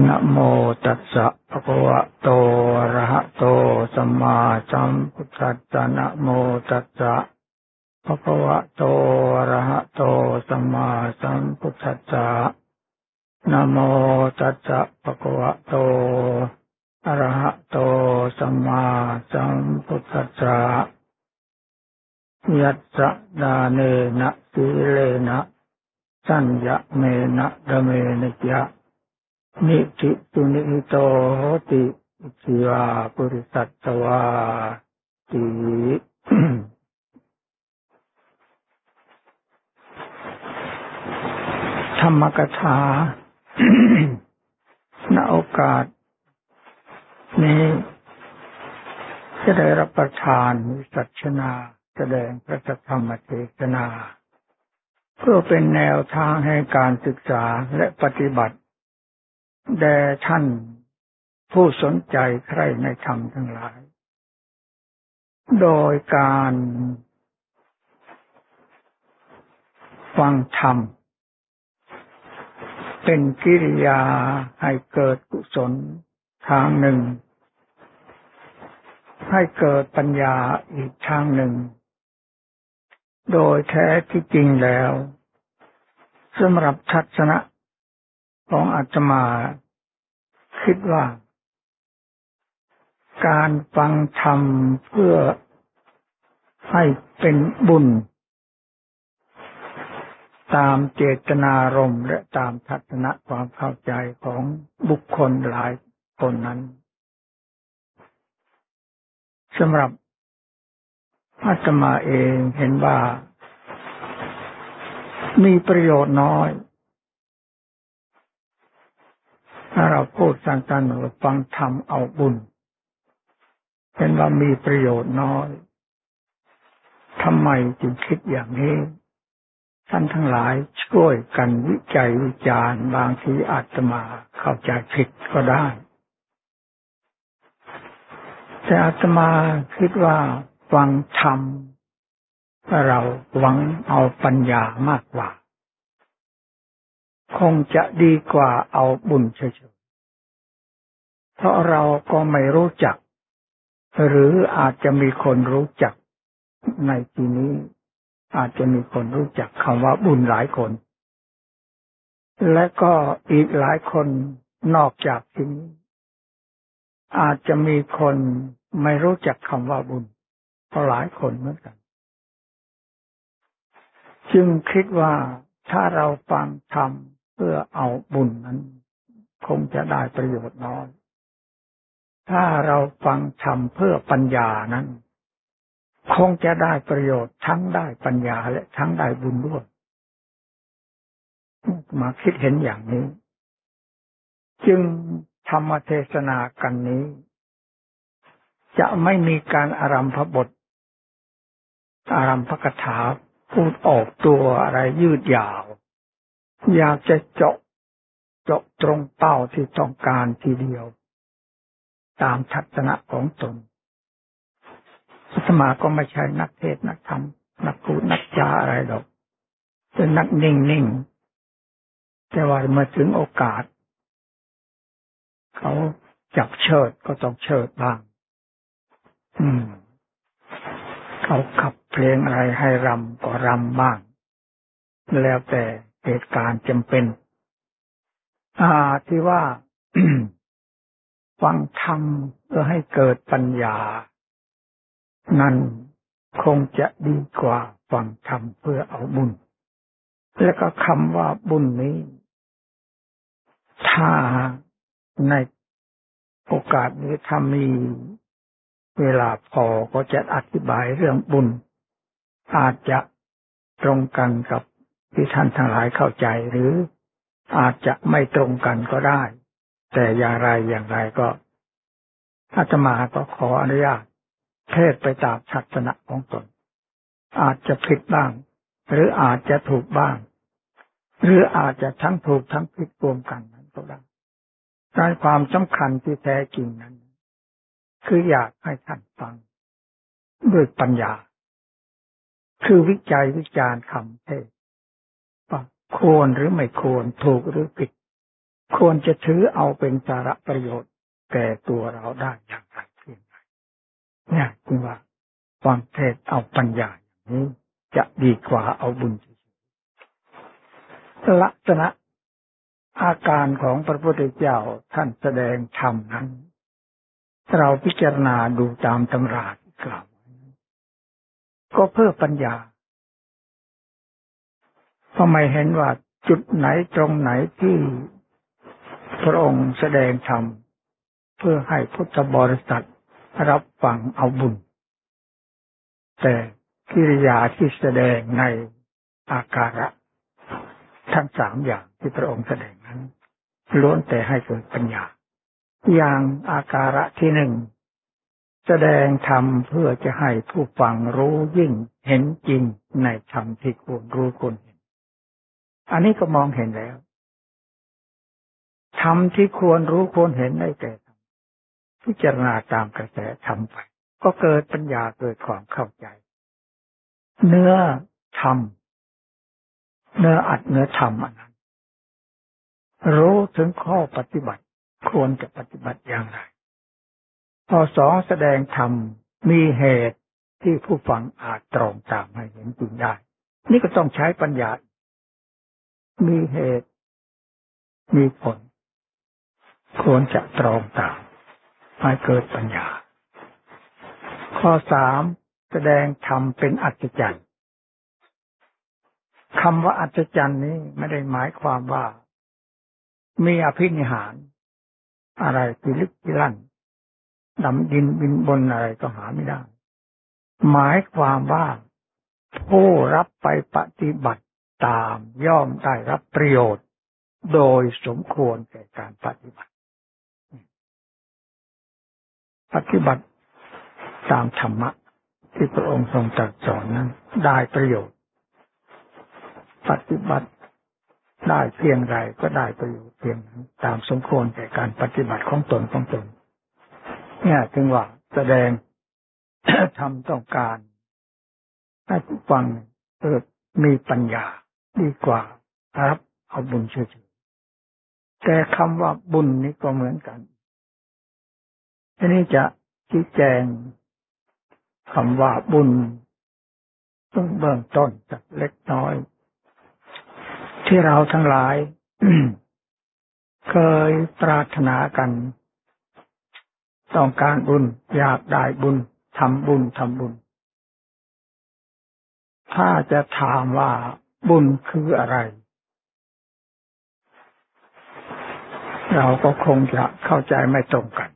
นะโมตัสสะภะคะวะโตอะระหะโตสัมมาสัมพุทธัสสะนะโมตัสสะภะคะวะโตอะระหะโตสัมมาสัมพุทธัสสะนะโมตัสสะภะคะวะโตอะระหะโตสัมมาสัมพุทธัสสะยัสสะดาเนนะสีเลนะสัญญะเมนะดเมนะยะ นิจิตุนิโตติสิวาปุริสัตวาติธรรมกถาณโอกาส นี้จะได้รับประทานวิสัชนาแสดงพระธรรมเทศนา เพื่อเป็นแนวทางให้การศึกษาและปฏิบัติ แด่ท่านผู้สนใจใครในธรรมทั้งหลาย โดยการฟังธรรม เป็นกิริยาให้เกิดกุศลทางหนึ่ง ให้เกิดปัญญาอีกทางหนึ่ง โดยแท้ที่จริงแล้วสำหรับทัศนะ ของอาตมา คิดว่า การฟังธรรมเพื่อให้เป็นบุญ ตามเจตนารมณ์และตามทัศนะความเข้าใจของบุคคลหลายคนนั้นสำหรับอาตมาเองเห็นว่า มีประโยชน์น้อย ถ้าเราพูดสั้นๆฟังธรรมเอาบุญ เป็นว่ามีประโยชน์น้อยทำไมจึงคิดอย่างนี้ท่านทั้งหลายช่วยกันวิจัยวิจารณ์บางทีอาตมาเข้าใจผิดก็ได้ แต่อาตมาคิดว่าฟังธรรมเราหวังเอาปัญญามากกว่า คงจะดีกว่าเอาบุญเฉยๆ เพราะเราก็ไม่รู้จัก หรืออาจจะมีคนรู้จักในที่นี้ อาจจะมีคนรู้จักคำว่าบุญหลายคน และก็อีกหลายคนนอกจากที่นี้ อาจจะมีคนไม่รู้จักคำว่าบุญก็หลายคนเหมือนกัน จึงคิดว่าถ้าเราฟังธรรม เพื่อเอาบุญนั้น คงจะได้ประโยชน์น้อย ถ้าเราฟังธรรมเพื่อปัญญานั้น คงจะได้ประโยชน์ทั้งได้ปัญญาและทั้งได้บุญด้วย มาคิดเห็นอย่างนี้ จึงธรรมเทศนากันนี้ จะไม่มีการอารัมพบท อารัมพกถาพูดออกตัวอะไรยืดยาว อยากจะเจาะเจาะตรงเป้าที่ต้องการทีเดียว ตามทัศนะของตนสมาก็ไม่ใช่นักเทศนักธรรมนักพูดนักจาอะไรหรอกเป็นนักนิ่งนิ่งแต่ว่าเมื่อถึงโอกาส เขาจับเชิดก็ต้องเชิดบ้าง อืม เขาขับเพลงอะไรให้รำก็รำบ้าง แล้วแต่ เหตุการณ์จำเป็น อ่าที่ว่าฟังธรรมเพื่อให้เกิดปัญญา นั้นคงจะดีกว่าฟังธรรมเพื่อเอาบุญ แล้วก็คำว่าบุญนี้ ถ้าในโอกาสนี้ถ้ามีเวลาพอก็จะอธิบายเรื่องบุญ อาจจะตรงกันกับ ที่ท่านทั้งหลายเข้าใจหรืออาจจะไม่ตรงกันก็ได้ แต่อย่างไรอย่างไรก็อาตมาก็ขออนุญาตเทศไปตามทัศนะของตน อาจจะผิดบ้าง หรืออาจจะถูกบ้าง หรืออาจจะทั้งถูกทั้งผิดรวมกันนั้นก็ได้การความสำคัญที่แท้จริงนั้น คืออยากให้ท่านฟัง ด้วยปัญญา คือวิจัยวิจารณ์คำเทศ ควรหรือไม่ควรถูกหรือผิด ควรจะถือเอาเป็นสาระประโยชน์แก่ตัวเราได้อย่างไรเพียงไรเนี่ยจึงว่าความเทศเอาปัญญาอย่างนี้จะดีกว่าเอาบุญลักษณะอาการของพระพุทธเจ้าท่านแสดงธรรมนั้น เราพิจารณาดูตามตำราที่กล่าว ก็เพื่อปัญญา ทำไมเห็นว่าจุดไหนตรงไหนที่พระองค์แสดงธรรมเพื่อให้พุทธบริษัทรับฟังเอาบุญ แต่กิริยาที่แสดงในอาการะทั้งสามอย่างที่พระองค์แสดงนั้นล้วนแต่ให้เกิดปัญญา อย่างอาการะที่หนึ่งแสดงธรรมเพื่อจะให้ผู้ฟังรู้ยิ่งเห็นจริงในธรรมที่ควรรู้ควรเห็น อันนี้ก็มองเห็นแล้วธรรมที่ควรรู้ควรเห็นได้แก่พิจารณาตามกระแสธรรมไป ก็เกิดปัญญาเกิดความเข้าใจ เนื้อธรรมเนื้ออัดเนื้อธรรมอันนั้น รู้ถึงข้อปฏิบัติ ควรจะปฏิบัติอย่างไรพอสองแสดงธรรมมีเหตุที่ผู้ฟังอาจตรงตามให้เห็นจริงได้ นี่ก็ต้องใช้ปัญญา มีเหตุ มีผล ควรจะตรองตามให้เกิดปัญญา ข้อสามแสดงธรรมเป็นอัศจรรย์คำว่าอัศจรรย์นี้ไม่ได้หมายความว่า มีอภินิหาร อะไรพิลึกพิลั่นดำดินบินบนอะไรก็หาไม่ได้ หมายความว่าผู้รับไปปฏิบัติ ตามย่อมได้รับประโยชน์ โดยสมควรแก่การปฏิบัติ ปฏิบัติตามธรรมะที่พระองค์ทรงตรัสสอนนั้น ได้ประโยชน์ ปฏิบัติได้เพียงไรก็ได้ประโยชน์เพียงนั้นตามสมควรแก่การปฏิบัติของตนของตน เนี่ยจึงว่าแสดงทำต้องการให้ผู้ฟังเกิดมีปัญญา ดีกว่ารับ เอาบุญเฉยๆแต่คำว่าบุญนี้ก็เหมือนกันทีนี้จะชี้แจงคำว่าบุญต้องเบื้องต้นจากเล็กน้อย ที่เราทั้งหลาย เคยปรารถนากัน ต้องการบุญ อยากได้บุญทำบุญทำบุญ ถ้าจะถามว่า บุญคืออะไร เราก็คงจะเข้าใจไม่ตรงกัน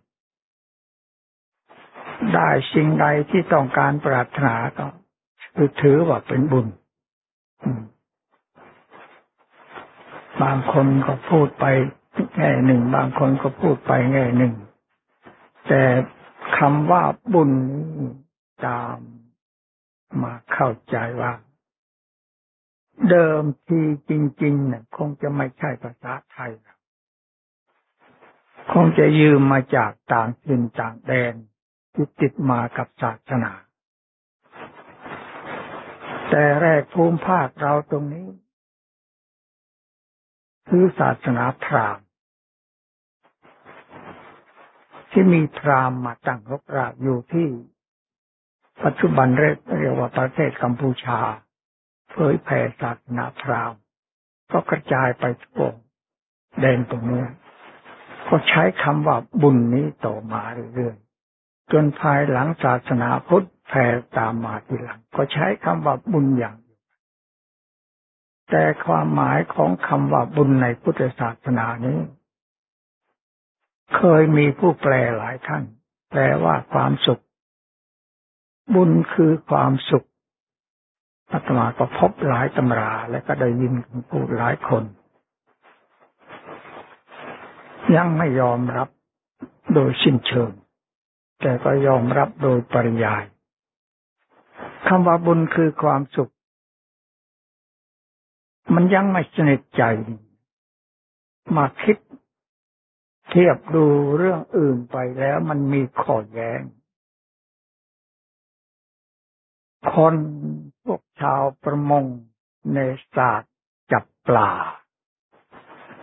ได้สิ่งใดที่ต้องการปรารถนาก็คือถือว่าเป็นบุญ บางคนก็พูดไปแง่หนึ่ง บางคนก็พูดไปแง่หนึ่ง แต่คำว่าบุญตามมาเข้าใจว่า เดิมทีจริงๆเนี่ยคงจะไม่ใช่ภาษาไทยคงจะยืมมาจากต่างถิ่นต่างแดนที่ติดมากับศาสนา แต่แรกภูมิภาคเราตรงนี้ คือศาสนาพราหมณ์ที่มีพราหมณ์มาตั้งรกรากอยู่ที่ ปัจจุบันเรียกว่าประเทศกัมพูชา เผยแผ่ศาสนาพราหมณ์ก็กระจายไปทั่วแดนตรงนี้ก็ใช้คำว่าบุญนี้ต่อมาเรื่อยๆจนภายหลังศาสนาพุทธแผ่ตามมาทีหลัง ก็ใช้คำว่าบุญอย่างแต่ความหมายของคำว่าบุญในพุทธศาสนานี้ เคยมีผู้แปลหลายท่าน แปลว่าความสุข บุญคือความสุข อาตมาก็พบหลายตำราและก็ได้ยินพูดหลายคน ยังไม่ยอมรับโดยสิ้นเชิง แต่ก็ยอมรับโดยปริยายคำว่าบุญคือความสุข มันยังไม่สนิทใจ มาคิด เทียบดูเรื่องอื่นไปแล้วมันมีข้อแย้งคน พวกชาวประมงในศาสตร์จับปลา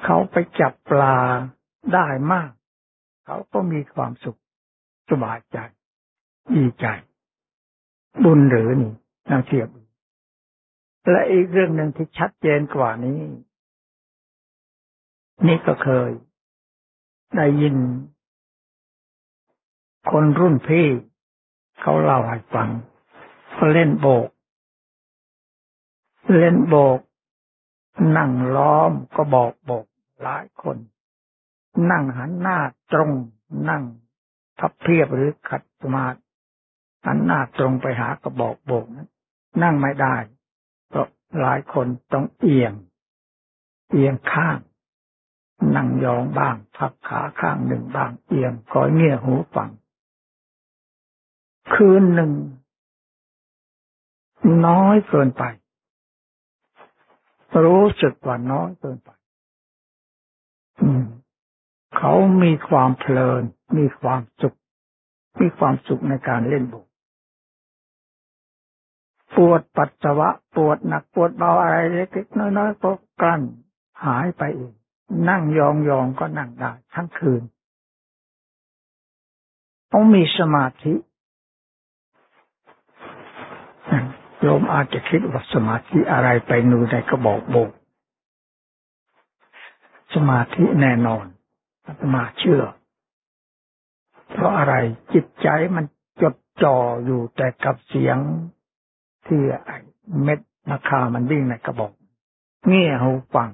เขาไปจับปลาได้มาก เขาก็มีความสุขสบายใจดีใจ บุญหรือนี่นางเทียบ และอีกเรื่องหนึ่งที่ชัดเจนกว่านี้ นี่ก็เคย ได้ยิน คนรุ่นพี่ เขาเล่าให้ฟังเขาเล่นโบก เล่นโบก นั่งล้อมก็บอกโบกหลายคน นั่งหันหน้าตรง นั่งพับเพียบหรือขัดสมาธิหันหน้าตรงไปหากระบอกโบกนั้นนั่งไม่ได้เพราะหลายคนต้องเอียง เอียงข้าง นั่งยองบ้างพับขาข้างหนึ่งบ้าง เอียงคอยเงี่ยหูฟัง คืนหนึ่ง น้อยเกินไป รู้สึกว่าน้อยเกินไปเขามีความเพลิน มีความสุข มีความสุขในการเล่นบุกปวดปัสสาวะ ปวดหนักปวดเบาอะไรเล็กๆน้อยๆก็กลั้นหายไปเองนั่งยองๆก็นั่งได้ทั้งคืนต้องมีสมาธิ โยมอาจจะคิดว่าสมาธิอะไรไปนูในกระบอกโบก สมาธิแน่นอนอาตมาเชื่อ เพราะอะไรจิตใจมันจดจ่ออยู่แต่กับเสียงที่ไอ้เม็ดนาคามันวิ่งในกระบอกเงี่ยหูฟัง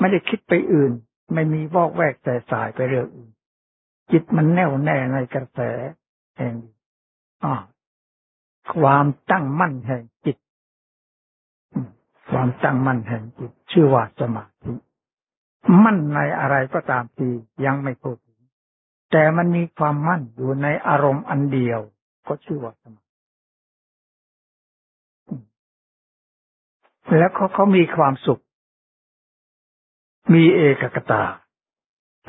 ไม่ได้คิดไปอื่น ไม่มีบอกแวกแต่สายไปเรื่องอื่น จิตมันแน่วแน่ในกระแสแห่งอ่า ความตั้งมั่นแห่งจิต ความตั้งมั่นแห่งจิต ชื่อว่าสมาธิมั่นในอะไรก็ตามทียังไม่พูดถึงแต่มันมีความมั่นอยู่ในอารมณ์อันเดียว ก็ชื่อว่าสมาแล้วเขาเขามีความสุข มีเอกกตา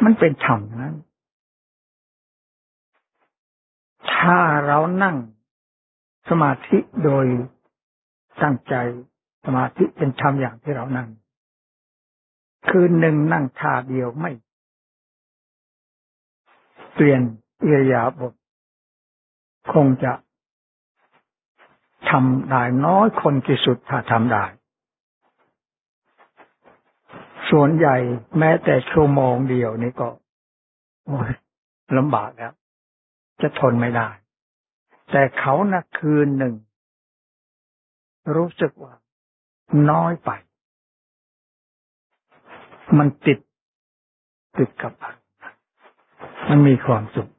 มันเป็นธรรมนั้น ถ้าเรานั่ง สมาธิโดยตั้งใจสมาธิเป็นธรรมอย่างที่เรานั่ง คืนหนึ่งนั่งท่าเดียวไม่ เปลี่ยนเอียยาบท คงจะทำได้น้อยคนที่สุดถ้าทำได้ ส่วนใหญ่แม้แต่ชั่วโมงเดียวนี่ก็ลำบากแล้ว จะทนไม่ได้ แต่เขานะคืนหนึ่ง รู้สึกว่า น้อยไป มันติดติดกับมันมีความสุข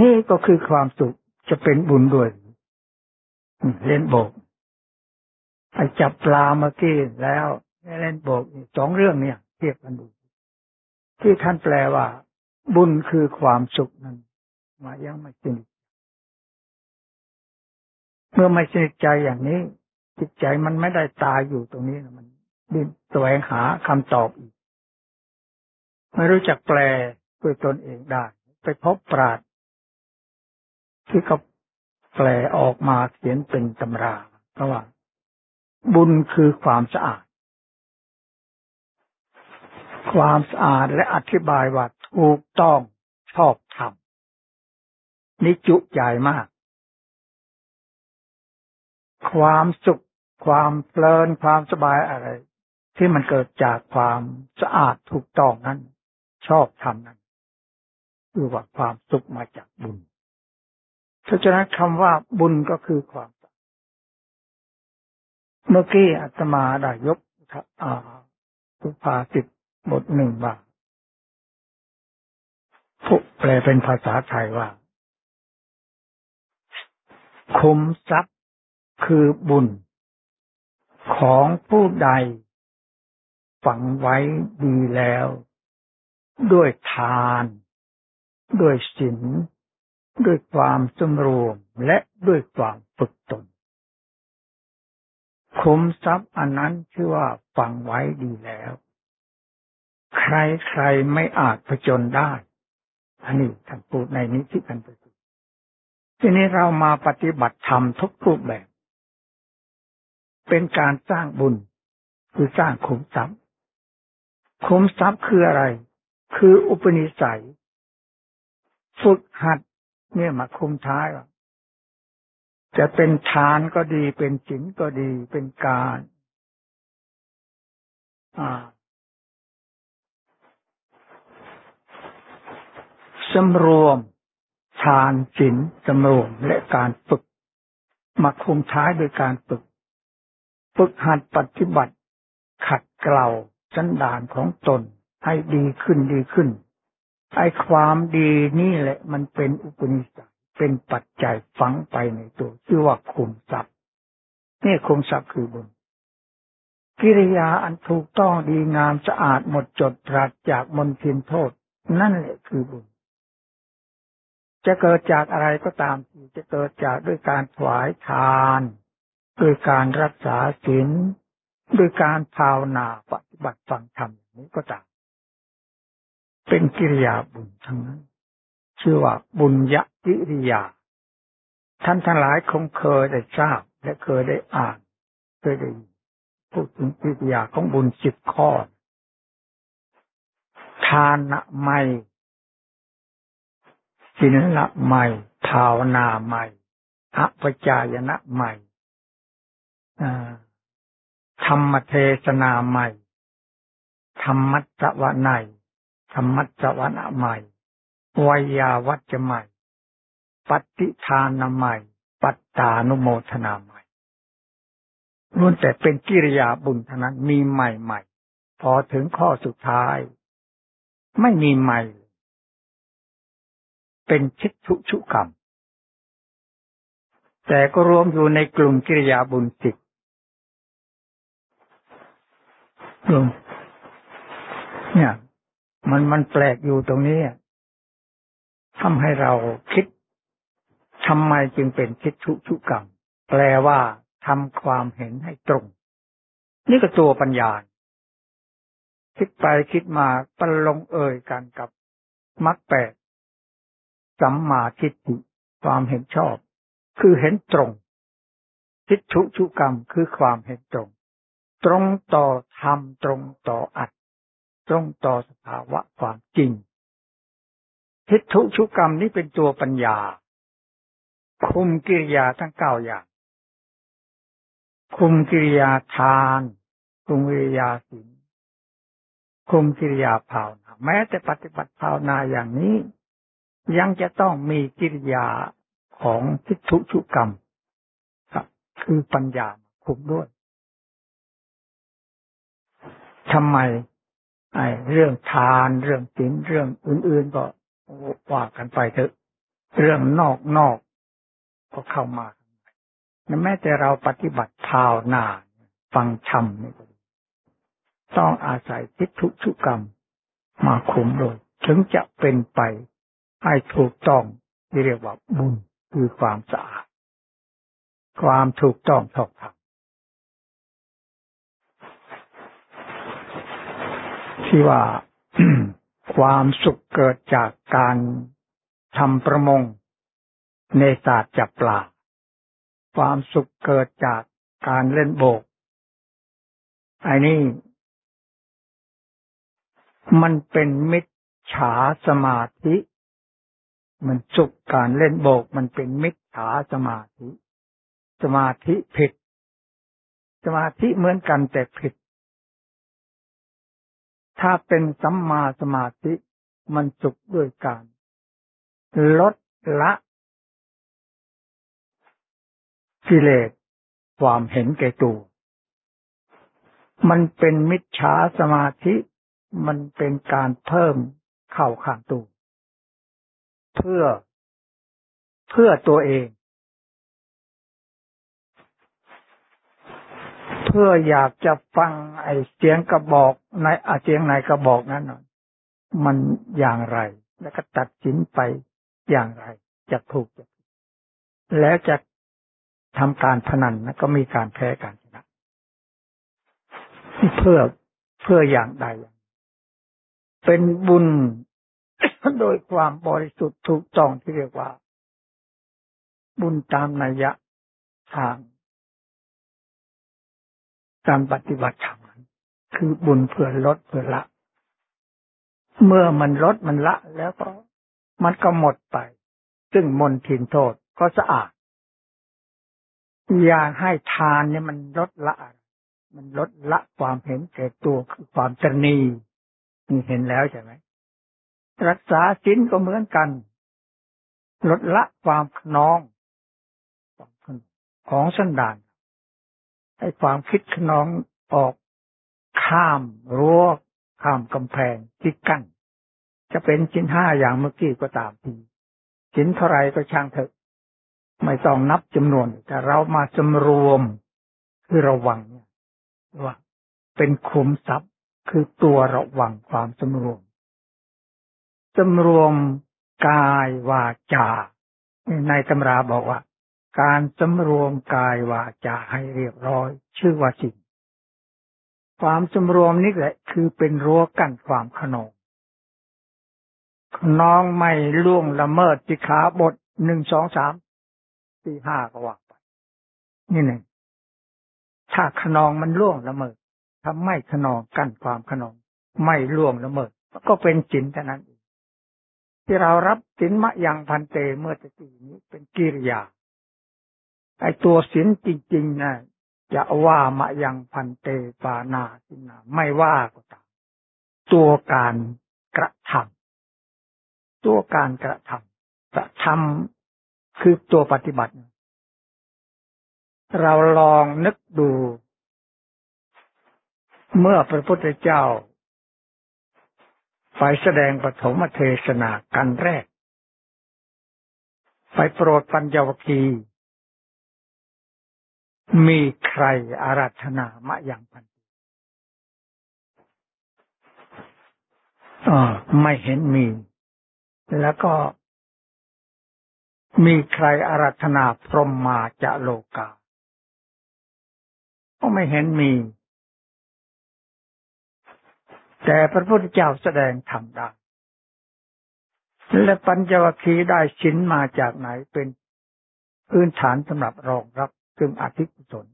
นี่ก็คือความสุขจะเป็นบุญด้วย เล่นโบกไอ้จับปลาเมื่อกี้แล้วเล่นโบกสองเรื่องเนี่ย เทียบกันดู ที่ท่านแปลว่า บุญคือความสุขนั้นมายังไม่สนิท เมื่อไม่สนิทใจอย่างนี้ จิตใจมันไม่ได้ตายอยู่ตรงนี้มันดิ้นแสวงหาคำตอบอีกไม่รู้จักแปลด้วยตนเองได้ ไปพบปราดที่เขาแปลออกมาเขียนเป็นตำราเพราะว่า บุญคือความสะอาด ความสะอาดและอธิบายว่าถูกต้องชอบธรรมนิจุใหญ่มาก ความสุข ความเพลินความสบายอะไร ที่มันเกิดจากความสะอาดถูกต้องนั้น ชอบทำนั้นคือว่าความสุขมาจากบุญเพราะฉะนั้นคำว่าบุญก็คือความเมื่อกี้อาตมาได้ยกอาสุภาษิตบทหนึ่งว่าผู้แปลเป็นภาษาไทยว่า คุมทรัพย คือบุญ ของผู้ใด ฝังไว้ดีแล้ว ด้วยทาน ด้วยศีลด้วยความสมรวมและด้วยความฝึกตนคุมทรัพย์อันนั้นชื่อว่าฝังไว้ดีแล้ว ใครใครไม่อาจผจญได้ อันนี้ท่านพูดในนี้ที่กันไปทีนี้เรามาปฏิบัติธรรมทุกรูปแบบ เป็นการสร้างบุญ คือสร้างขุมทรัพย์คุมทรัพย์คืออะไร คืออุปนิสัย ฝึกหัดเนี่ยมาคุมท้ายจะเป็นทานก็ดี เป็นศีลก็ดี เป็นการสำรวมทานศีลสำรวมและการฝึกมาคุมท้ายโดยการฝึก ฝึกหัดปฏิบัติ ขัดเกลาสันดานของตนให้ดีขึ้นดีขึ้นไอ้ความดีนี่แหละ มันเป็นอุปนิสัยเป็นปัจจัยฝังไปในตัวชื่อว่าคุมทรัพย์นี่คุมทรัพย์คือบุญกิริยาอันถูกต้องดีงามสะอาดหมดจดปราศจากมลทินโทษ นั่นแหละคือบุญ จะเกิดจากอะไรก็ตามจะเกิดจากด้วยการถวายทาน ด้วยการรักษาศีลด้วยการภาวนาปฏิบัติฟังธรรมนี้ก็ตามเป็นกิริยาบุญทั้งนั้นชื่อว่าบุญยกิริยา ท่านทั้งหลายคงเคยได้ทราบและเคยได้อ่าน เคยได้พูดถึงกิริยาของบุญสิบข้อ ทานละไม่ศีลละไม่ภาวนาไม่อปจายนะไม่ ธรรมเทศนาใหม่ ธรรมัตวะในธรรมัตวะนะใหม่วยาวัจใหม่ ปฏิทานใหม่ ปัตตานุโมทนาใหม่ล้วนแต่เป็นกิริยาบุญเท่านั้นมีใหม่ใหม่พอถึงข้อสุดท้าย ไม่มีใหม่ เป็นชิดทุชุกรรม แต่ก็รวมอยู่ในกลุ่มกิริยาบุญสิบ รวมเนี่ย มันมันแปลกอยู่ตรงนี้ทำให้เราคิดทำไมจึงเป็นคิดชุชุกรรม แปลว่าทำความเห็นให้ตรง นี่ก็ตัวปัญญา คิดไปคิดมาปลงเอ่ยกันกับมรรคแปดสัมมาทิฏฐิความเห็นชอบ คือเห็นตรง ทิฏฐุชุกรรมคือความเห็นตรง ตรงต่อธรรมตรงต่ออัตตรงต่อสภาวะความจริง ทิฏฐุชุกรรมนี้เป็นตัวปัญญา คุมกิริยาทั้งเก้าอย่าง คุมกิริยาทาน คุมกิริยาศีลคุมกิริยาภาวนา แม้แต่ปฏิบัติภาวนาอย่างนี้ ยังจะต้องมีกิริยาของทิฏฐุชุกรรมคือปัญญาคุมด้วย ทำไมไอ้เรื่องทานเรื่องศีลเรื่องอื่น ๆ ก็ว่ากันไปเถอะเรื่องนอกนอกก็เข้ามาแม้แต่เราปฏิบัติภาวนาฟังธรรมนี่ต้องอาศัยทิฏฐุชุกรรม มาคุมโดยถึงจะเป็นไปให้ถูกต้องที่เรียกว่าบุญคือความสะอาด ความถูกต้องชอบธรรม ที่ว่าความสุขเกิดจากการทำประมงในศาสตร์จับปลา ความสุขเกิดจากการเล่นโบกไอ้นี่ มันเป็นมิจฉาสมาธิ มันสุขการเล่นโบก มันเป็นมิจฉาสมาธิ สมาธิผิด สมาธิเหมือนกันแต่ผิด ถ้าเป็นสัมมาสมาธิมันสุขด้วยการ ลดละกิเลสความเห็นแก่ตัว มันเป็นมิจฉาสมาธิ มันเป็นการเพิ่มเข้าข้างตัว เพื่อเพื่อตัวเอง เพื่ออยากจะฟังไอ้เสียงกระบอกในอาเสียงไหนกระบอกนั้นมันอย่างไร แล้วก็ตัดสินไปอย่างไร จะถูกจะแล้วจะทำการพนันนะก็มีการแพ้การชนะเพื่อเพื่ออย่างใด เป็นบุญโดยความบริสุทธิ์ถูกต้องที่เรียกว่า บุญตามนัยยะทาง การปฏิบัติธรรมคือบุญเพื่อลดเพื่อละ เมื่อมันลดมันละแล้วก็ มันก็หมดไป ซึ่งมนทินโทษก็สะอาดอย่าให้ทานเนี่ยมันลดละ มันลดละความเห็นแก่ตัวคือความตรณีนี่เห็นแล้วใช่ไหมรักษาศีลก็เหมือนกัน ลดละความขนองของสันดาน ให้ความคิดขนองออกข้ามรั้วข้ามกำแพงที่กั้นจะเป็นชิ้นห้าอย่างเมื่อกี้ก็ตามทีชิ้นเท่าไรก็ช่างเถอะ ไม่ต้องนับจำนวน แต่เรามาจำรวมคือระวังเนี่ยว่าเป็นคุมทรัพย์คือตัวระวังความสำรวมสำรวมกายวาจา ในตำราบอกว่า การสำรวมกายวาจาให้เรียบร้อย ชื่อว่าสิ่งความสำรวมนี่แหละ คือเป็นรั้วกั้นความขนองขนองไม่ล่วงละเมิดติขาบทหนึ่งสองสามสี่ห้าก็ว่าไป นี่หนึ่งถ้าขนองมันล่วงละเมิดทำไม่ขนองกั้นความขนอง ไม่ล่วงละเมิดก็เป็นจินเท่านั้นเองที่เรารับสินมะยังพันเตเมื่อตะกี้นี้เป็นกิริยา ไอตัวสินจริงๆนะจะว่ามะยังพันเตปานาสินาไม่ว่าก็ตามตัวการกระทำตัวการกระทำกระทำคือตัวปฏิบัติ เราลองนึกดู เมื่อพระพุทธเจ้า ไปแสดงปฐมเทศนากันแรก ไปโปรดปัญญวคี มีใครอาราธนามะยังพันอไม่เห็นมี แล้วก็ มีใครอาราธนาพรหมมาจะโลกา ก็ไม่เห็นมี แต่พระพุทธเจ้าแสดงธรรมได้และปัญจวัคคีย์ได้ชิ้นมาจากไหนเป็นพื้นฐานสำหรับรองรับ ซึ่งอธิกุศล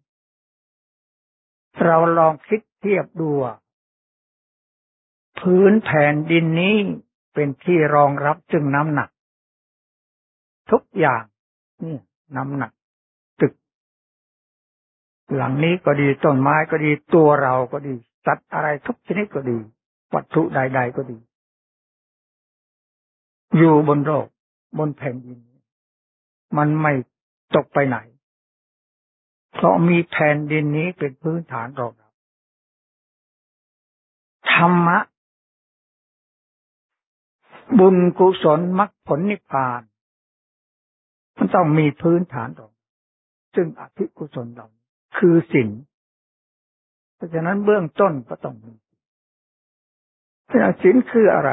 เราลองคิดเทียบดูพื้นแผ่นดินนี้เป็นที่รองรับซึ่งน้ำหนัก ทุกอย่างนี่น้ำหนัก ตึก หลังนี้ก็ดีต้นไม้ก็ดีตัวเราก็ดีสัตว์อะไรทุกชนิดก็ดี วัตถุใด ๆ ก็ดี อยู่บนโลกบนแผ่นดิน มันไม่ตกไปไหน เพราะมีแผ่นดินนี้เป็นพื้นฐานรองรับธรรมะ บุญกุศลมรรคผลนิพพาน มันต้องมีพื้นฐานรองซึ่งอธิกุศลเราคือศีลเพราะฉะนั้นเบื้องต้นก็ต้องมีศีลคืออะไร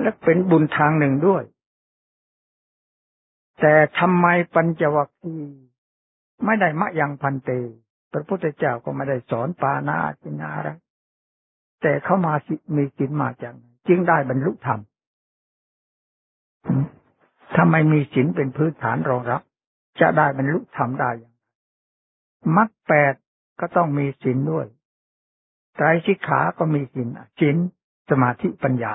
และเป็นบุญทางหนึ่งด้วย แต่ทำไมปัญจวัคคีย์ ไม่ได้มะยังพันเต พระพุทธเจ้าก็ไม่ได้สอนปานาจินาอะไรแต่เขามาสิมีสินมาจากจึงได้บรรลุธรรมถ้าไม่มีสินเป็นพื้นฐานรองรับ จะได้บรรลุธรรมได้อย่างมรรคแปดก็ต้องมีสินด้วยไตรสิกขาก็มีสินสินสมาธิปัญญา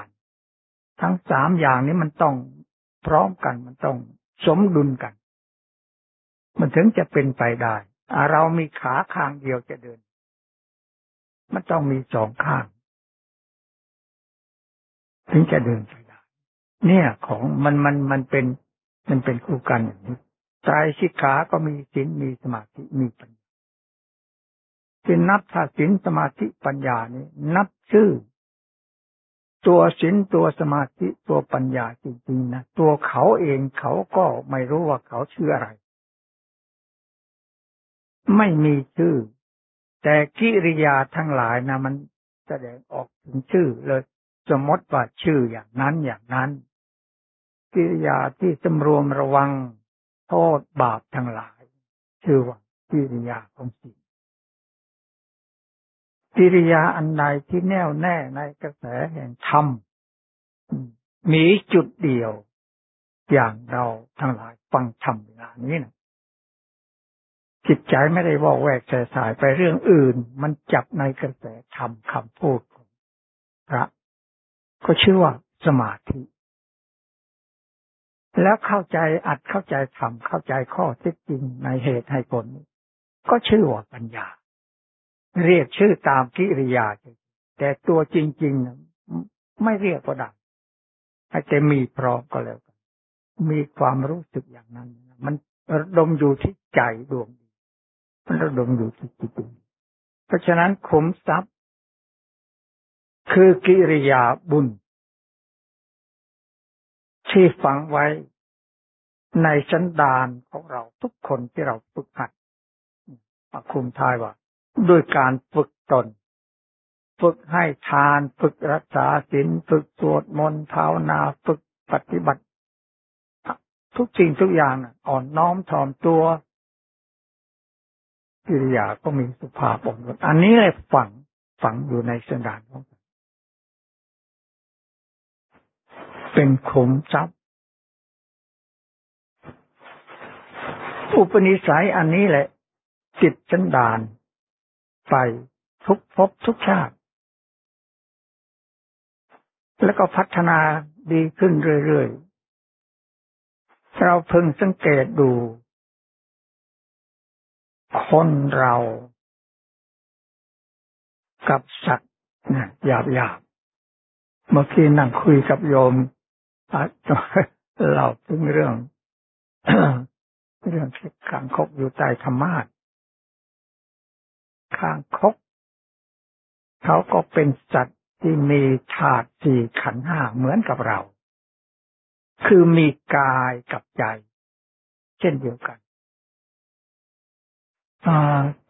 ทั้งสามอย่างนี้มันต้องพร้อมกันมันต้องสมดุลกัน มันถึงจะเป็นไปได้เรามีขาข้างเดียวจะเดิน มันต้องมีสองข้าง ถึงจะเดินไปได้ เนี่ยของมันมันมันเป็น มันเป็นคู่กันอย่างนี้ใจสิกขา ก็มีศีลมีสมาธิมีปัญญาที่นับถ้าศีลสมาธิปัญญานี่นับชื่อ ตัวศีลตัวสมาธิตัวปัญญาจริงๆนะตัวเขาเองเขาก็ไม่รู้ว่าเขาชื่ออะไร ไม่มีชื่อ แต่กิริยาทั้งหลายนะมันแสดงออกถึงชื่อเลย สมมติว่าชื่ออย่างนั้นอย่างนั้น กิริยาที่สำรวมระวังโทษบาปทั้งหลาย ชื่อว่ากิริยาของสิ่งกิริยาอันใดที่แน่วแน่ในกระแสแห่งธรรมมีจุดเดียวอย่างเราทั้งหลายฟังธรรมเวลานี้นะ จิตใจไม่ได้บอกแวกแสสายไปเรื่องอื่น มันจับในกระแสธรรมคำพูดของพระก็ชื่อว่าสมาธิ แล้วเข้าใจอัดเข้าใจทำเข้าใจข้อเท็จจริงในเหตุให้ผล ก็ชื่อว่าปัญญา เรียกชื่อตามกิริยา แต่ตัวจริงๆไม่เรียกก็ได้แต่มีพร้อมก็แล้วกันมีความรู้สึกอย่างนั้น มันดมอยู่ที่ใจดวง มันระดมอยู่ที่จิตเพราะฉะนั้นขุมทรัพย์ คือกิริยาบุญ ที่ฝังไว้ในสันดานของเราทุกคนที่เราฝึกหัดคุมทายว่าด้วยการฝึกตน ฝึกให้ทาน ฝึกรักษาศีลฝึกสวดมนต์ภาวนาฝึกปฏิบัติ ทุกสิ่งทุกอย่างอ่อนน้อมถ่อมตัว กิริยาก็มีสุภาพอบอุ่นอันนี้เลยฝังฝังอยู่ในสันดานของเป็นขมทรัพย์อุปนิสัยอันนี้แหละจิตสันดาน ไปทุกภพทุกชาติ แล้วก็พัฒนาดีขึ้นเรื่อยๆ เราเพึงสังเกตดู คนเรากับสัตว์เนี่ยหยาบหยาบเมื่อกี้นั่งคุยกับโยมเราถึงเรื่อง เรื่องขางคกอยู่ใต้ธรรมาทคางคก เขาก็เป็นสัตว์ที่มีธาตุสี่ขันห้าเหมือนกับเรา คือมีกายกับใจ เช่นเดียวกัน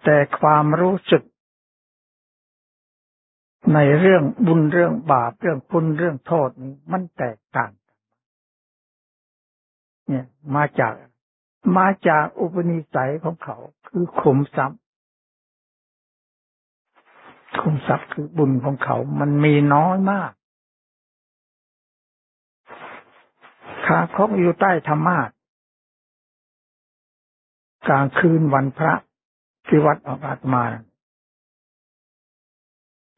แต่ความรู้สึก ในเรื่องบุญเรื่องบาปเรื่องคุณเรื่องโทษนี้มันแตกต่างเนี่ย มาจากมาจากอุปนิสัยของเขาคือขุมทรัพย์คุมทรัพย์คือบุญของเขา มันมีน้อยมากขาคกอยู่ใต้ธรรมาสกลางคืนวันพระ ที่วัดออกอาตมา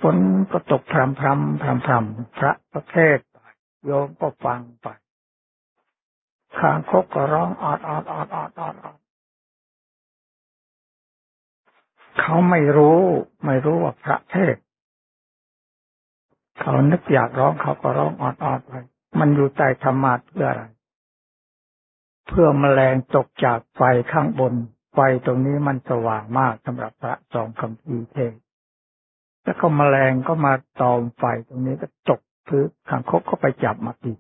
ฝนก็ตกพรำพรำพรำพรำพระประเทศโยมก็ฟังไปขางคกก็ร้องออดออดออดออดออดออดเขาไม่รู้ ไม่รู้ว่าพระเทศ เขานึกอยากร้องเขาก็ร้องออดๆไปมันอยู่ใต้ธรรมะเพื่ออะไร เพื่อมแมลงตกจากไฟข้างบน ไฟตรงนี้มันสว่างมากสำหรับพระสองคำพีเทศแล้วก็มแมลงก็มาตอมไฟตรงนี้ก็ตกพื้นขังคกก็ไปจับมากิน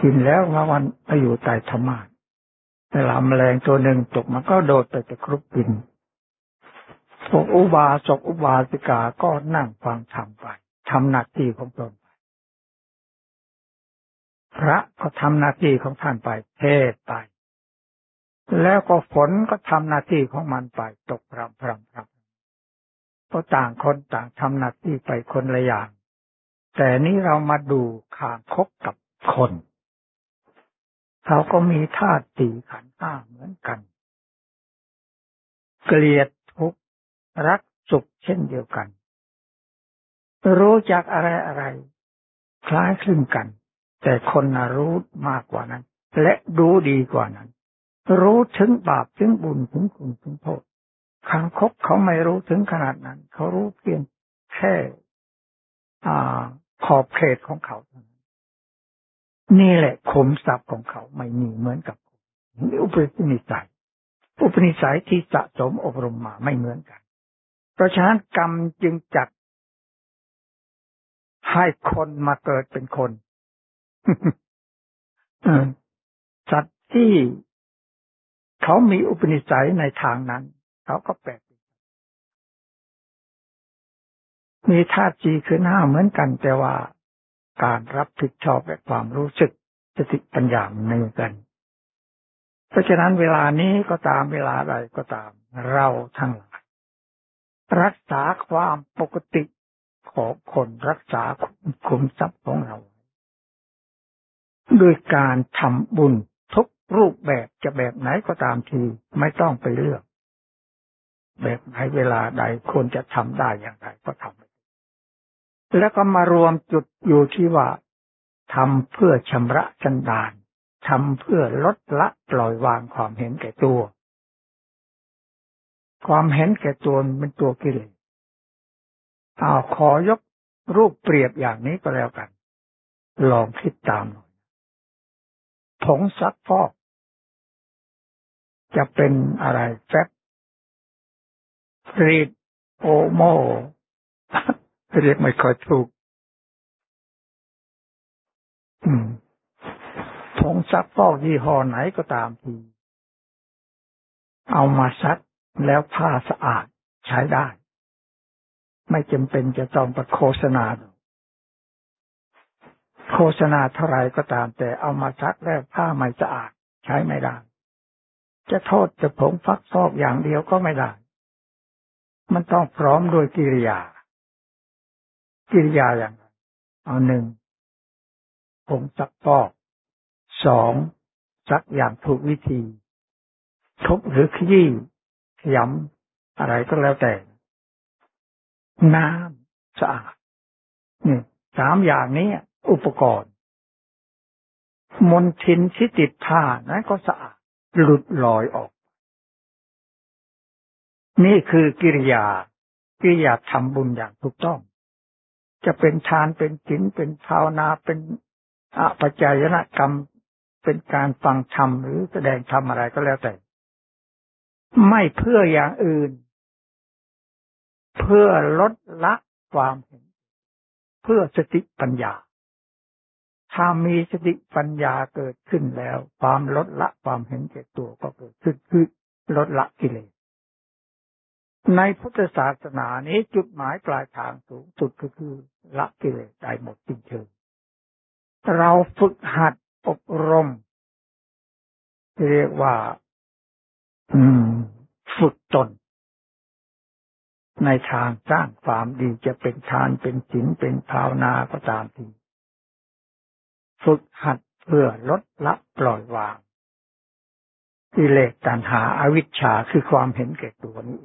กินแล้วมาวันไปอยู่ใต้ธรรมะเวลาแมลงตัวหนึ่งตกมันก็โดดไปตะครุบกินพวกอุบาสกอุบาสิกาก็นั่งฟังธรรมไปทำหน้าที่ของตนไปพระก็ทำหน้าที่ของท่านไปเทศไป แล้วก็ฝนก็ทำหน้าที่ของมันไปตกพรำพรำพรำก็ต่างคนต่างทำหน้าที่ไปคนละอย่าง แต่นี้เรามาดูขางคกกับคนเขาก็มีธาตุสี่ขันห้าเหมือนกัน เกลียดทุกรักสุขเช่นเดียวกัน รู้จักอะไรอะไร คล้ายคลึงกัน แต่คนนรู้มากกว่านั้น และรู้ดีกว่านั้น รู้ถึงบาปถึงบุญถึงคุณถึงโทษคางคบเขาไม่รู้ถึงขนาดนั้น เขารู้เพียงแค่ขอบเขตของเขา นี่แหละขมทรัพย์ของเขาไม่มีเหมือนกับอุปนิสัยอุปนิสัยที่สะสมอบรมมาไม่เหมือนกัน เพราะฉะนั้นกรรมจึงจัดให้คนมาเกิดเป็นคนสัตว์ที่ เขามีอุปนิสัยในทางนั้น เขาก็แปลกมีธาตุจีขึ้นห้าเหมือนกัน แต่ว่าการรับผิดชอบและความรู้สึกสติปัญญาในกัน เพราะฉะนั้นเวลานี้ก็ตามเวลาใดก็ตาม เราทั้งหลายรักษาความปกติของคนรักษาคุมทรัพย์ของเรา ด้วยการทำบุญ รูปแบบจะแบบไหนก็ตามทีไม่ต้องไปเลือก แบบไหนเวลาใดควรจะทำได้อย่างไรก็ทำแล้วก็มารวมจุดอยู่ที่ว่าทำเพื่อชำระจันดานทำเพื่อลดละปล่อยวางความเห็นแก่ตัว ความเห็นแก่ตัวเป็นตัวกิเลสเอาขอยกรูปเปรียบอย่างนี้ก็แล้วกัน ลองคิดตามหน่อยผงซักฟอก จะเป็นอะไรแฟบรีดโอโมเรียกไม่ค่อยถูกผงซักฟอกยี่ห้อไหนก็ตามทีเอามาซักแล้วผ้าสะอาดใช้ได้ ไม่จำเป็นจะต้องประโฆษณา โฆษณาเท่าไรก็ตาม แต่เอามาซักแล้วผ้าไม่สะอาด ใช้ไม่ได้ จะโทษจะผงฟักฟอกอย่างเดียวก็ไม่ได้ มันต้องพร้อมโดยกิริยา กิริยาอย่างเอาหนึ่งผงซักฟอกสองซักอย่างถูกวิธีทุบหรือขยี้ขยำอะไรก็แล้วแต่ น้ำสะอาดนี่สามอย่างนี้อุปกรณ์ มนทินที่ติดผ้านั้นก็สะอาด หลุดลอยออก นี่คือกิริยากิริยาทำบุญอย่างถูกต้อง จะเป็นทานเป็นศีลเป็นภาวนาเป็นอปัจจยนกรรมเป็นการฟังธรรมหรือแสดงธรรมอะไรก็แล้วแต่ ไม่เพื่ออย่างอื่น เพื่อลดละความเห็น เพื่อสติปัญญา ถ้ามีสติปัญญาเกิดขึ้นแล้ว ความลดละความเห็นแก่ตัวก็เกิดขึ้นคือลดละกิเลสในพุทธศาสนานี้จุดหมายปลายทางสูงสุดก็คือละกิเลสได้หมดจริงๆเราฝึกหัดอบรม เรียกว่า อืม ฝึกตน ในทางสร้างความดีจะเป็นทานเป็นศีลเป็นภาวนาก็ตามที ฝึกหัดเพื่อลดละปล่อยวางกิเลสตัณหาอาวิชชาคือความเห็นแก่ตัวนี้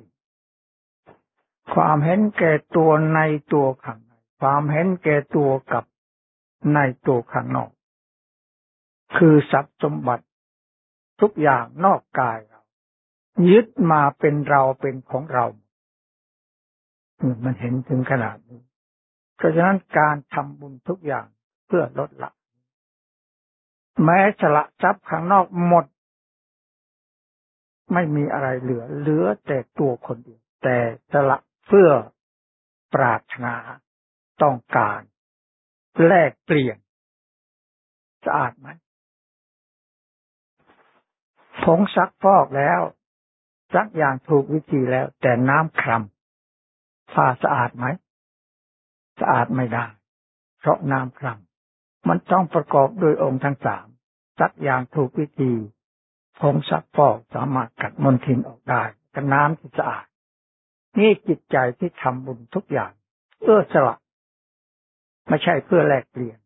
ความเห็นแก่ตัวในตัวข้างในความเห็นแก่ตัวกับในตัวข้างนอก คือทรัพย์สมบัติทุกอย่างนอกกายเรา ยึดมาเป็นเราเป็นของเรามันเห็นถึงขนาดนี้ เพราะฉะนั้นการทำบุญทุกอย่างเพื่อลดละ แม้สละทรัพย์ข้างนอกหมด ไม่มีอะไรเหลือ เหลือแต่ตัวคนเดียว แต่สละเพื่อปรารถนาต้องการแลกเปลี่ยนสะอาดไหมผงซักฟอกแล้วซักอย่างถูกวิธีแล้ว แต่น้ำครำผ้าสะอาดไหม สะอาดไม่ได้ เพราะน้ำครำ มันต้องประกอบโดยองค์ทั้งสามซักอย่างถูกวิธีผงซักฟอกสามารถกัดมลทินออกได้กับน้ำที่สะอาดนี่จิตใจที่ทำบุญทุกอย่างเพื่อสละไม่ใช่เพื่อแลกเปลี่ยน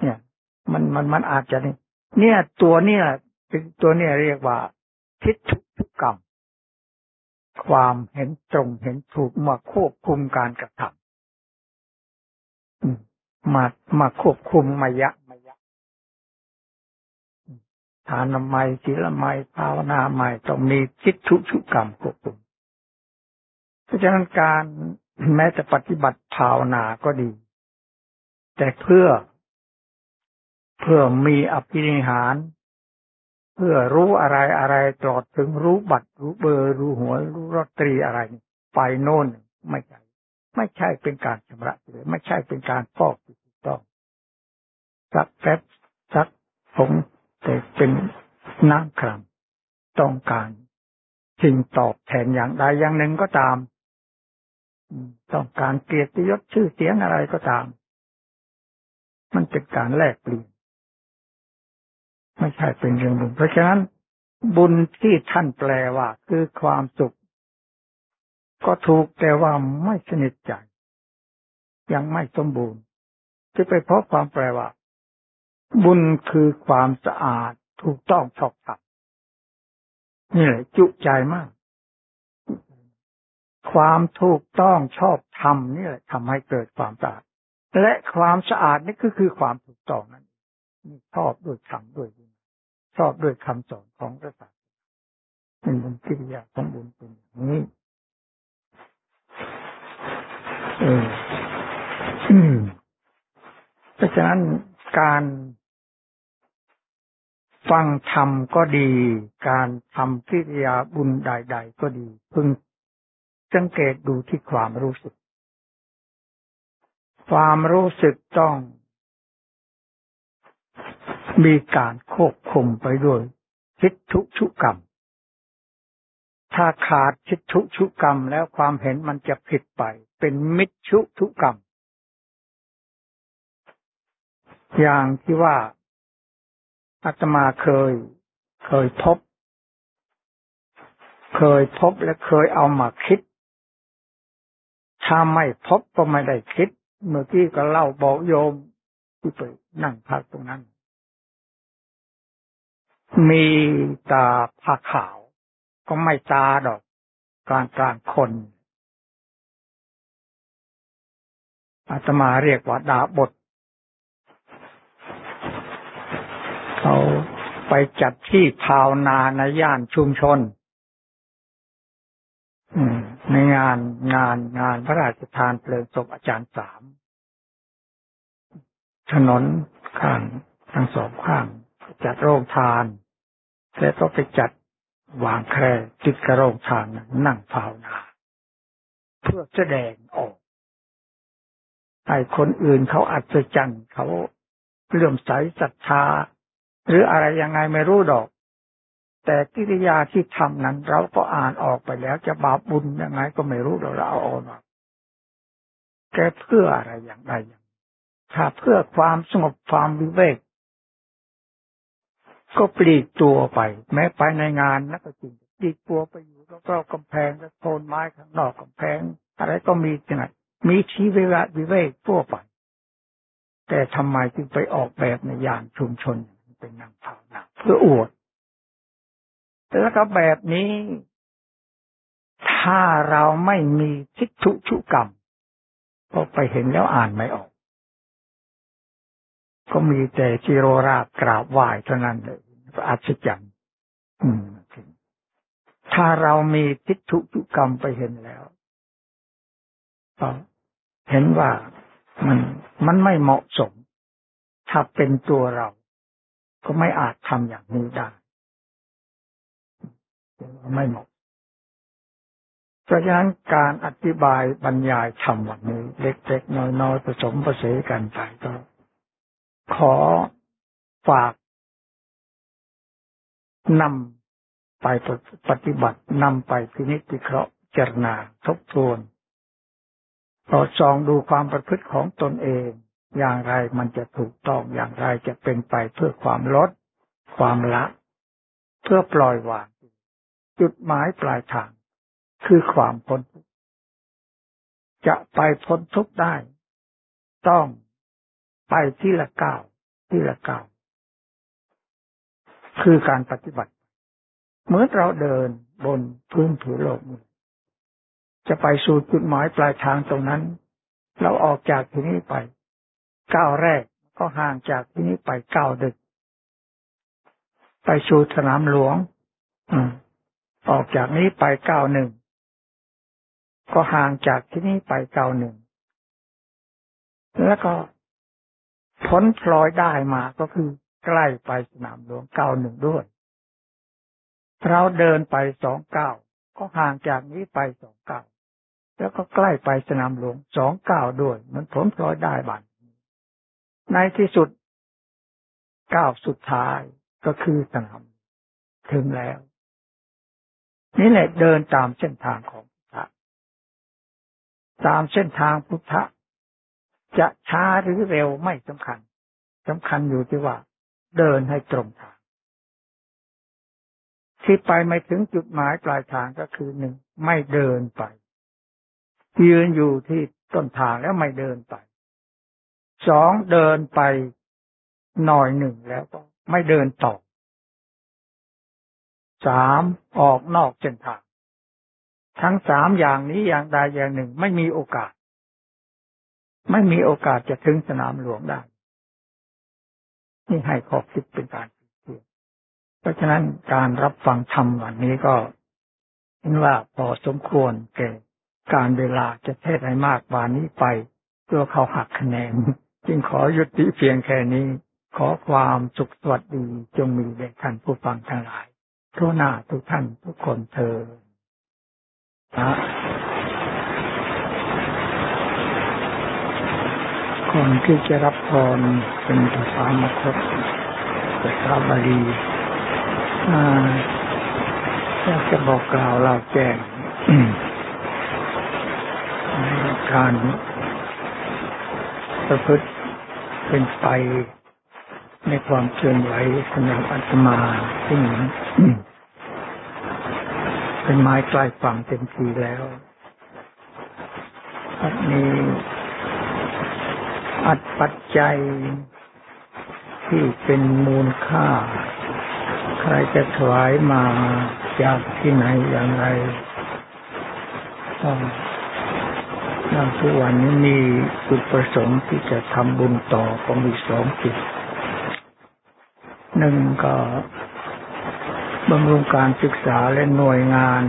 เนี่ย มันมันมันอาจจะนี่เนี่ยตัวเนี่ยเป็นตัวเนี้เรียกว่า ทิฏฐุกรรม ความเห็นตรงเห็นถูกมาควบคุมการกระทำ มามาควบคุมมายะมายะทานไมศีลไมภาวนาไมต้องมีทิฏฐุกรรมควบคุมเพราะฉะนั้นการแม้จะปฏิบัติภาวนาก็ดี แต่เพื่อเพื่อมีอภินิหาร เพื่อรู้อะไรอะไรตลอดถึงรู้บัตรรู้เบอร์รู้หัวรู้รตรีอะไร ไปโน่นไม่ใช่ ไม่ใช่เป็นการชำระเลย ไม่ใช่เป็นการฟอกถูกต้องสักแป๊บสักผงแต่เป็นน้ำครามต้องการสิ่งตอบแทนอย่างใดอย่างหนึ่งก็ตามต้องการเกียรติยศชื่อเสียงอะไรก็ตาม มันเป็นการแลกเปลี่ยนไม่ใช่เป็นเรื่องบุญเพราะฉะนั้น บุญที่ท่านแปลว่า คือความสุข ก็ถูกแต่ว่าไม่สนิทใจ ยังไม่สมบูรณ์จะไปพบความแปลว่า บุญคือความสะอาดถูกต้องชอบธรรมนี่แหละจุใจมาก ความถูกต้องชอบธรรมนี่แหละทำให้เกิดความสะอาด และความสะอาดนี่ก็คือความถูกต้องนั้นชอบด้วยธรรมด้วยชอบด้วยคำสอนของพระศาสนาเป็นบุญกิริยาของบุญเป็นอย่างนี้ เออเพราะฉะนั้นการฟังธรรมก็ดี การทำกิริยาบุญใด ๆ ก็ดี พึงสังเกตดูที่ความรู้สึก ความรู้สึกต้อง มีการควบคุมไปด้วยทิฏฐุชุกรรม ถ้าขาดทิฏุชุกรรมแล้วความเห็นมันจะผิดไป เป็นมิชุทุกรรม อย่างที่ว่าอาตมาเคย เคยพบ เคยพบและเคยเอามาคิด ถ้าไม่พบก็ไม่ได้คิด เมื่อกี้ก็เล่าบอกโยมที่ไปนั่งพักตรงนั้น มีตาผ้าขาว ก็ไม่ตาดอกกลางกลางคนอาตมาเรียกว่าดาบทเขาไปจัดที่ภาวนาในย่านชุมชนในงานงานงานพระราชทานเพลิงศพอาจารย์สามถนนข้างทั้งสองข้างจัดโรงทานแล้วก็ไปจัด วางแคร่จิตกระโรงทานนั่งภาวนา เพื่อแสดงออกให้คนอื่นเขาอัศจรรย์เขาเลื่อมใสศรัทธา หรืออะไรยังไงไม่รู้ดอก แต่กิริยาที่ทำนั้นเราก็อ่านออกไปแล้วจะบาปบุญยังไงก็ไม่รู้เราเราเอาออกแกเพื่ออะไรอย่างใดอย่างถ้าเพื่อความสงบความวิเวก ก็ปลีกตัวไป แม้ไปในงานนักก็จริงปลีกตัวไปอยู่รอบๆกำแพงและโทนไม้ข้างนอกกำแพง อะไรก็มีจังไงมีชีวิตวิเวกทั่วไป แต่ทำไมจึงไปออกแบบในยานชุมชนเป็นนางภาวนาเพื่ออวดแล้วก็แบบนี้ ถ้าเราไม่มีทิฏฐุชุกรรมก็ไปเห็นแล้วอ่านไม่ออก ก็มีแต่จิโรราบกราบไหว้เท่านั้นเลย อัศจรรย์ถ้าเรามีทิฏฐุชุกรรมไปเห็นแล้วก็เห็นว่ามันมันไม่เหมาะสม ถ้าเป็นตัวเรา ก็ไม่อาจทำอย่างนี้ได้ไม่เหมาะเพราะฉะนั้นการอธิบายบรรยายธรรมวันนี้ เล็กๆน้อยๆผสมผสมกันไปก็ ขอฝาก นำไปปฏิบัตินำไปพินิจพิเคราะห์เจรณาทบทวนตรวจสองดูความประพฤติของตนเอง อย่างไรมันจะถูกต้องอย่างไรจะเป็นไปเพื่อความลด ความละ เพื่อปล่อยวาง จุดหมายปลายทาง คือความพ้นทุกข์จะไปพ้นทุกข์ได้ ต้องไปที่ละก้าวที่ละก้าว คือการปฏิบัติ เหมื่อเราเดินบนพื้นผิวโลก จะไปสู่จุดหมายปลายทางตรงนั้น เราออกจากที่นี้ไปก้าวแรกก็ห่างจากที่นี้ไปก้าวดึก ไปสู่สนามหลวงออกจากนี้ไปก้าวหนึ่งก็ห่างจากที่นี้ไปก้าวหนึ่งแล้วก็ผลพลอยได้มาก็คือ ใกล้ไปสนามหลวงเก้าหนึ่งด้วยเราเดินไปสองเก้าก็ห่างจากนี้ไปสองเก้าแล้วก็ใกล้ไปสนามหลวงสองเก้าด้วย มันผลพลอยได้บันในที่สุดเก้าสุดท้ายก็คือสนามถึงแล้ว นี่แหละเดินตามเส้นทางของพุทธะตามเส้นทางพุทธะจะช้าหรือเร็วไม่สำคัญสำคัญอยู่ที่ว่า เดินให้ตรงทางที่ไปไม่ถึงจุดหมายปลายทางก็คือหนึ่งไม่เดินไป ยืนอยู่ที่ต้นทางแล้วไม่เดินไปสองเดินไปหน่อยหนึ่งแล้วก็ไม่เดินต่อสามออกนอกเส้นทาง ทั้งสามอย่างนี้อย่างใดอย่างหนึ่ง ไม่มีโอกาส ไม่มีโอกาสจะถึงสนามหลวงได้ นี่ให้ขอบคิดเป็นการเพราะฉะนั้นการรับฟังธรรมวันนี้ก็เห็นว่าพอสมควรแก่การเวลาจะเทศให้มากวานี้ไป เพื่อเขาหักคะแนนจึงขอยุติเพียงแค่นี้ ขอความสุขสวัสดีจงมีแด่ท่านผู้ฟังทั้งหลายทั่วหน้าทุกท่านทุกคนเธอนะ ก่อนที่จะรับพรเป็นภาษามคตภาษาบาลีอยากจะบอกกล่าวเราแจ้งการประพฤติเป็นไปในความเคลื่อนไหวสำหรับอัตมาซึ่งเป็นไม้ใกล้ฝั่งเต็มทีแล้วอันนี้ อัดปัจจัยที่เป็นมูลค่า ใครจะถวายมาจากที่ไหนอย่างไรต้อย่างทุกวันนี้มีจุดประสงค์ที่จะทำบุญต่อก็มีสองจุดหนึ่งก็บำรุงการศึกษาและหน่วยงาน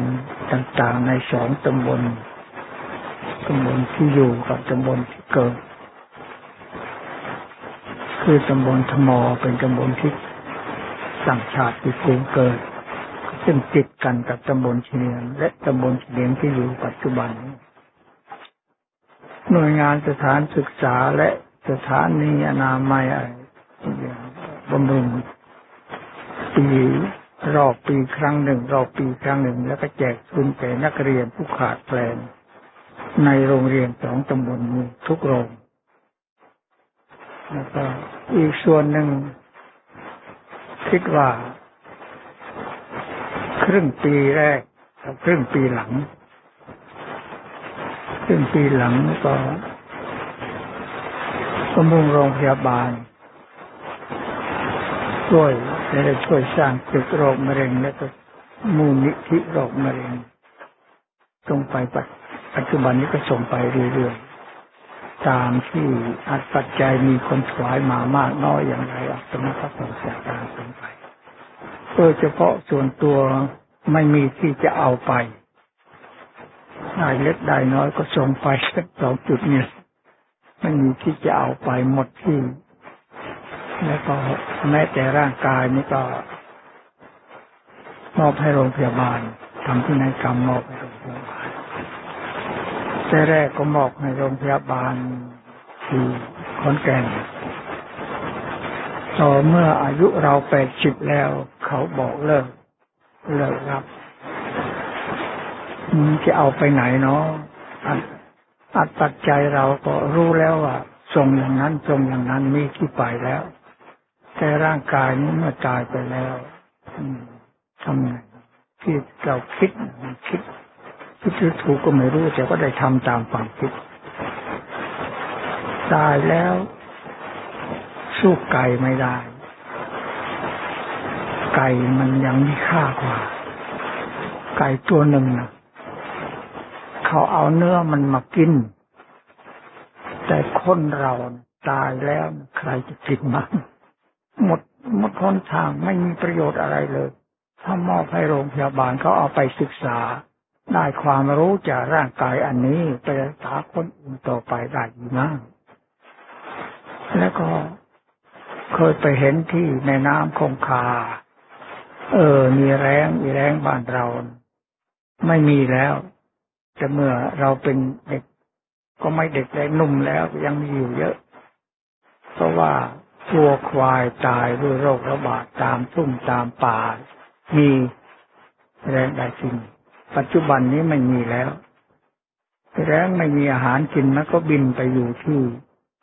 ต่างๆในสองตำบลตำบลที่อยู่กับตำบลที่เกิด คือตำบลธมอเป็นตำบลที่สั่งชาติที่ภูเกิด ซึ่งติดกันกับตำบลเชียง และตำบลเชียงที่อยู่ปัจจุบัน หน่วยงานสถานศึกษาและสถานีอนามัยอะไรบำรุงปีรอบปีครั้งหนึ่ง รอบปีครั้งหนึ่ง แล้วก็แจกทุนแก่นักเรียนผู้ขาดแคลนในโรงเรียนสองตำบลทุกโรง แล้วก็อีกส่วนหนึ่ง คิดว่า ครึ่งปีแรกกับครึ่งปีหลัง ครึ่งปีหลังก็บำรุงโรงพยาบาล ช่วยได้ช่วยสร้างตึกโรคมะเร็ง และก็มูลนิธิโรคมะเร็งส่งไปปัจจุบันนี้ก็ส่งไปเรื่อยๆ ตามที่อัดปัจจัยมีคนถวายมามากน้อยอย่างไรอัตมาก็ส่งจากการส่งไปโดยเฉพาะส่วนตัวไม่มีที่จะเอาไปได้เล็กได้น้อยก็ส่งไปสักสองจุดเนี่ยไม่มีที่จะเอาไปหมดที่ แล้วก็แม้แต่ร่างกายนี่ก็มอบให้โรงพยาบาลทำที่นกรรมมอบให้โรงพยาบาล แต่แรกก็มอบให้โรงพยาบาลที่ขอนแก่นต่อเมื่ออายุเราแปดสิบแล้ว เขาบอกเลิก เลิกครับจะเอาไปไหนเนาะอัดตัดใจเราก็รู้แล้วว่าทรงอย่างนั้นทรงอย่างนั้นมีที่ไปแล้ว แต่ร่างกายนี้เมื่อตายไปแล้วทำไงที่เราคิดคิด คิดถูกก็ไม่รู้แต่ก็ได้ทำตามความคิด ตายแล้ว สู้ไก่ไม่ได้ ไก่มันยังมีค่ากว่า ไก่ตัวหนึ่งนะเขาเอาเนื้อมันมากิน แต่คนเราตายแล้วใครจะกินมันหมดหมดคนทางไม่มีประโยชน์อะไรเลย ถ้ามอบให้โรงพยาบาลเขาเอาไปศึกษา ได้ความรู้จากร่างกายอันนี้ไปรักษาคนอื่นต่อไปได้ดีมากแล้วก็เคยไปเห็นที่แม่น้ำคงคา เออ มีแรงมีแรงบ้านเรา ไม่มีแล้ว แต่เมื่อเราเป็นเด็ก ก็ไม่เด็กแล้วนุ่มแล้วยังมีอยู่เยอะ เพราะว่าวัวควายตายด้วยโรคระบาดตามทุ่งตามป่า มีแรงได้จริง ปัจจุบันนี้ไม่มีแล้วแรงไม่มีอาหารกินมันก็บินไปอยู่ที่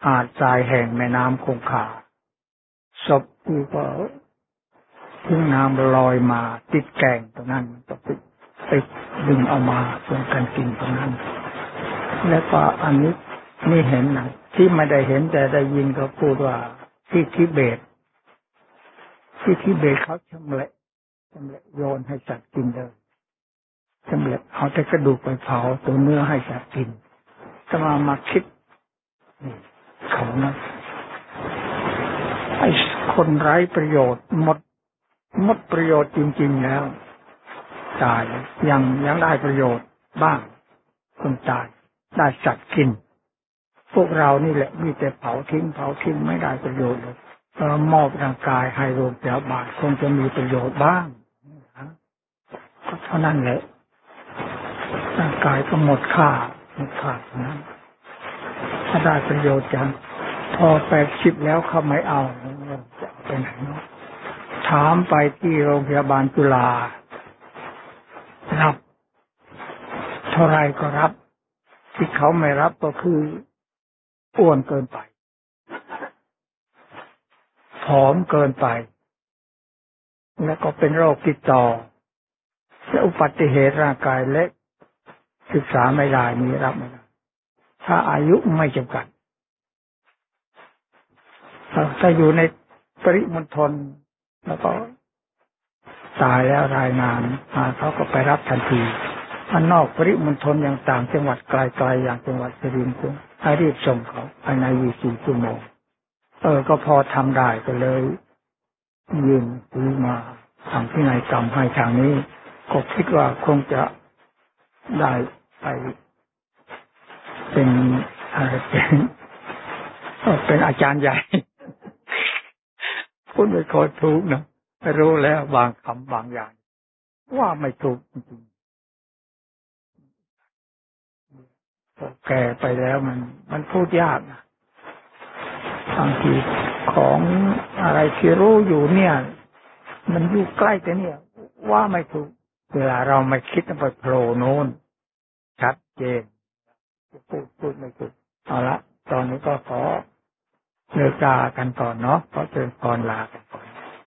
หาดทรายแห่งแม่น้ำคงคาศพที่ก็ทิ้งน้ำลอยมาติดแกงตรงนั้นก็ไปไปดึงเอามาเพื่อกันกินตรงนั้น แล้วก็อันนี้นี่เห็นนะที่ไม่ได้เห็นแต่ได้ยินเขาพูดว่าที่ทิเบต ที่ทิเบตเขาชำละชำละโยนให้สัตว์กินเลย สำเร็จเอาแต่กระดูกไปเผาตัวเนื้อให้สัตว์กินก็มามาคิดเขานะไอ้คนไร้ประโยชน์หมดหมดประโยชน์จริง ๆ แล้ว ตายยังยังได้ประโยชน์บ้างคนตายได้สัตว์กิน พวกเรานี่แหละมีแต่เผาทิ้งเผาทิ้งไม่ได้ประโยชน์เลยมอบร่างกายให้โรงพยาบาลคงจะมีประโยชน์บ้างก็เท่านั้นแหละ กายก็หมดค่าหมดค่านะถ้าได้ประโยชน์จังพอแปดสิบแล้วเขาไม่เอาจะไปไหนถามไปที่โรงพยาบาลจุฬารับเท่าไรก็รับ ที่เขาไม่รับก็คืออ้วนเกินไปผอมเกินไป แล้วก็เป็นโรคติดต่อและอุบัติเหตุร่างกายเล็ก ศึกษาไม่ได้นี้รับไม่ได้ถ้าอายุไม่จำกัด ถ้าอยู่ในปริมณฑลแล้วก็ตายแล้วรายงานมาเขาก็ไปรับทันทีอันนอกปริมณฑลอย่างต่างจังหวัดไกลๆอย่างจังหวัดสุรินทร์ให้รีบส่งเขาภายใน24ชั่วโมงเออ ก็พอทำได้ก็เลย ยืนซื้อมาทำที่ไหนกรรมให้ทางนี้ ก็คิดว่าคงจะได้ ไปเป็นอะไรเป็นเป็นอาจารย์ใหญ่พูดไม่ค่อยถูกนะรู้แล้วบางคำบางอย่าง ว่าไม่ถูกจริงแก่ไปแล้วมัน มันพูดยากนะบางทีของอะไรที่รู้อยู่เนี่ย มันอยู่ใกล้แต่เนี่ย ว่าไม่ถูก เวลาเราไม่คิดไปโผล่โน้น เจนพูดพูดไม่ถูกเอาละ ตอนนี้ก็ขอเลิกลากันก่อนเนาะขอเจอก่อนลากัน